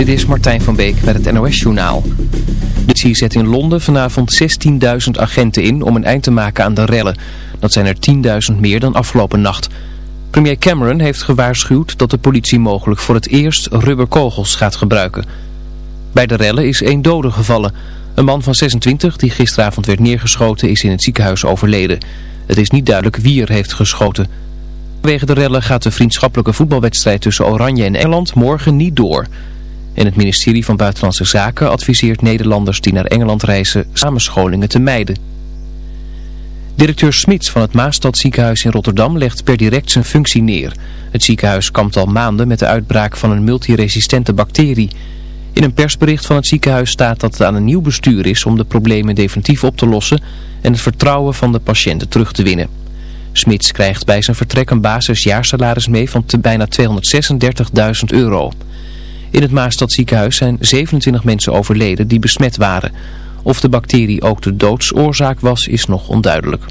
Dit is Martijn van Beek met het NOS-journaal. De politie zet in Londen vanavond 16.000 agenten in om een eind te maken aan de rellen. Dat zijn er 10.000 meer dan afgelopen nacht. Premier Cameron heeft gewaarschuwd dat de politie mogelijk voor het eerst rubberkogels gaat gebruiken. Bij de rellen is één dode gevallen. Een man van 26 die gisteravond werd neergeschoten is in het ziekenhuis overleden. Het is niet duidelijk wie er heeft geschoten. Wegen de rellen gaat de vriendschappelijke voetbalwedstrijd tussen Oranje en Engeland morgen niet door. En het ministerie van Buitenlandse Zaken adviseert Nederlanders die naar Engeland reizen samenscholingen te mijden. Directeur Smits van het Maastad ziekenhuis in Rotterdam legt per direct zijn functie neer. Het ziekenhuis kampt al maanden met de uitbraak van een multiresistente bacterie. In een persbericht van het ziekenhuis staat dat het aan een nieuw bestuur is om de problemen definitief op te lossen en het vertrouwen van de patiënten terug te winnen. Smits krijgt bij zijn vertrek een basisjaarsalaris mee van bijna 236.000 euro. In het Maastad ziekenhuis zijn 27 mensen overleden die besmet waren. Of de bacterie ook de doodsoorzaak was, is nog onduidelijk.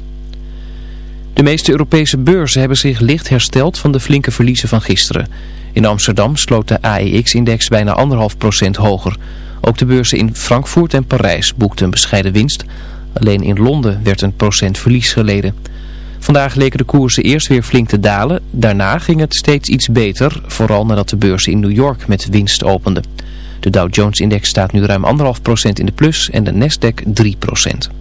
De meeste Europese beurzen hebben zich licht hersteld van de flinke verliezen van gisteren. In Amsterdam sloot de AEX-index bijna 1,5% hoger. Ook de beurzen in Frankfurt en Parijs boekten een bescheiden winst. Alleen in Londen werd een procent verlies geleden. Vandaag leken de koersen eerst weer flink te dalen. Daarna ging het steeds iets beter, vooral nadat de beurzen in New York met winst openden. De Dow Jones-index staat nu ruim 1,5% in de plus en de Nasdaq 3%.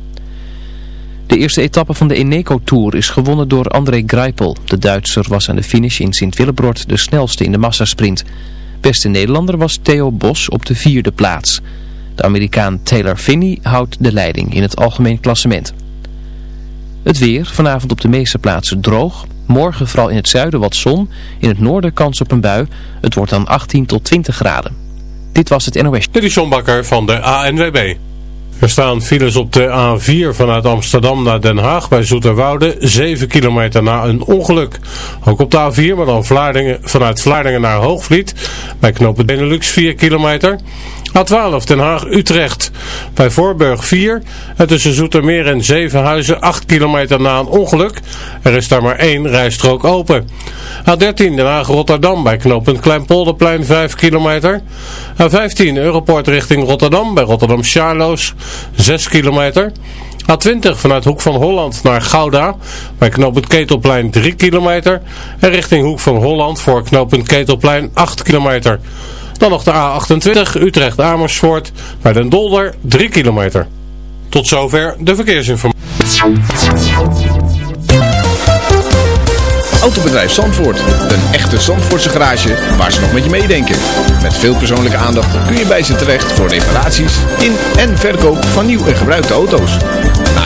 De eerste etappe van de Eneco Tour is gewonnen door André Greipel. De Duitser was aan de finish in Sint-Willebrod de snelste in de massasprint. Beste Nederlander was Theo Bos op de vierde plaats. De Amerikaan Taylor Finney houdt de leiding in het algemeen klassement. Het weer, vanavond op de meeste plaatsen droog. Morgen vooral in het zuiden wat zon. In het noorden kans op een bui. Het wordt dan 18 tot 20 graden. Dit was het NOS. Dit is van de ANWB. Er staan files op de A4 vanuit Amsterdam naar Den Haag bij Zoeterwoude, 7 kilometer na een ongeluk. Ook op de A4, maar dan Vlaardingen, vanuit Vlaardingen naar Hoogvliet, bij knopen Benelux 4 kilometer. A12 Den Haag-Utrecht bij Voorburg 4 en tussen Zoetermeer en Zevenhuizen 8 kilometer na een ongeluk. Er is daar maar één rijstrook open. A13 Den Haag-Rotterdam bij knooppunt Kleinpolderplein 5 kilometer. A15 Europort richting Rotterdam bij Rotterdam-Charloes 6 kilometer. A20 vanuit Hoek van Holland naar Gouda bij knooppunt Ketelplein 3 kilometer. En richting Hoek van Holland voor knooppunt Ketelplein 8 kilometer. Dan nog de A28 Utrecht-Amersfoort bij Den Dolder 3 kilometer. Tot zover de verkeersinformatie. Autobedrijf Zandvoort. Een echte Zandvoortse garage waar ze nog met je meedenken. Met veel persoonlijke aandacht kun je bij ze terecht voor reparaties in en verkoop van nieuw en gebruikte auto's.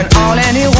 when all anyone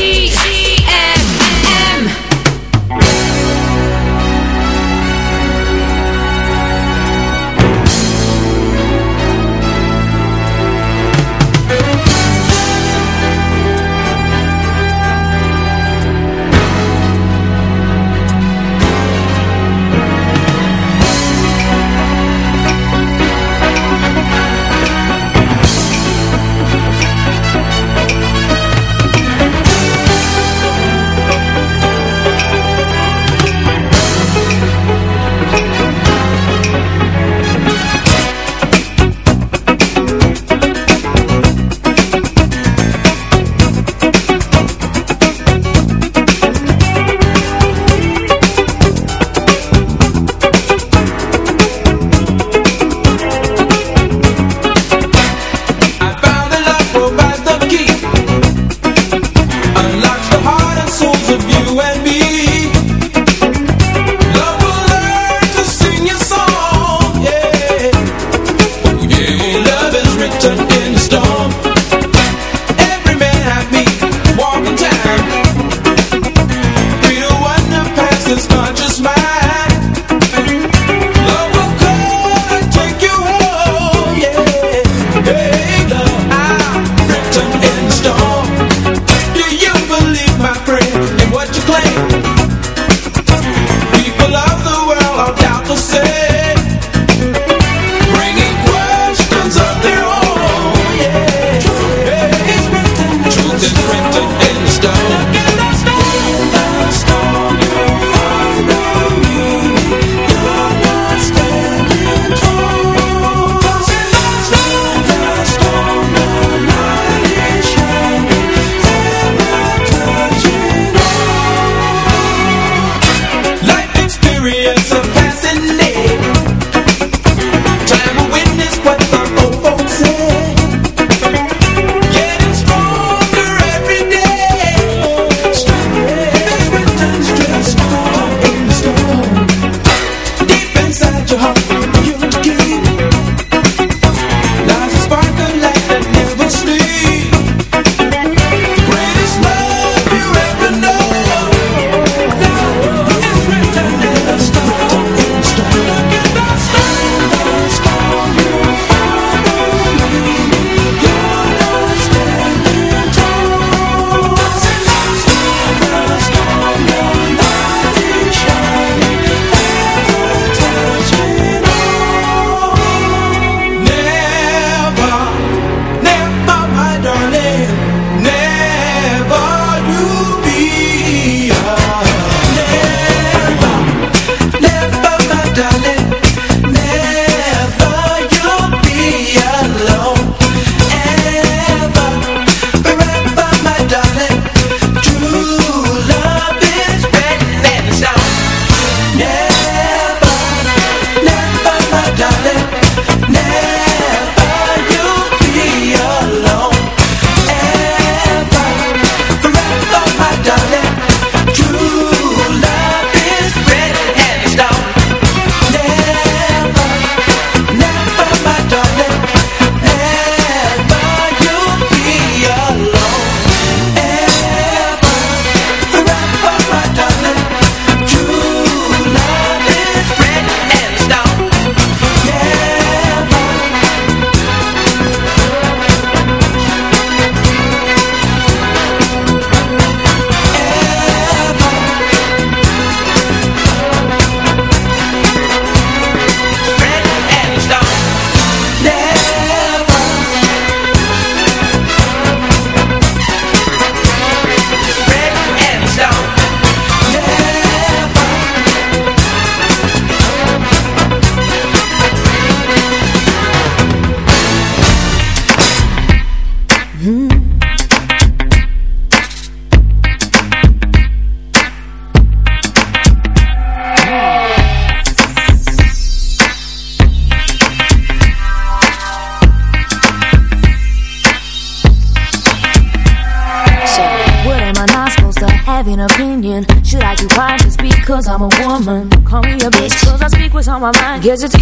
Guess it's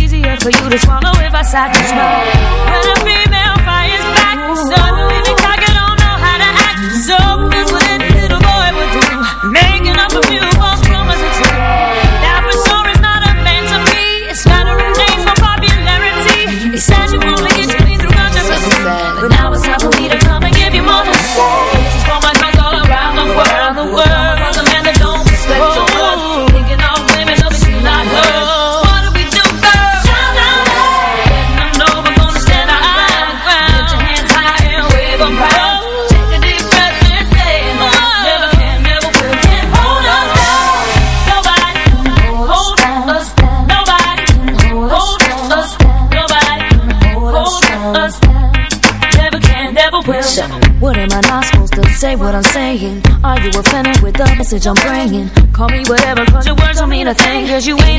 message I'm bringing. Call me whatever, cause your words don't mean a thing, cause you ain't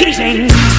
teasing.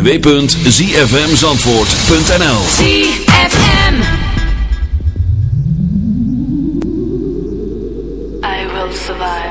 www.zfmzandvoort.nl ZFM. I will survive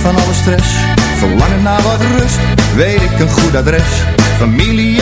van alle stress. Verlangen naar wat rust, weet ik een goed adres. Familie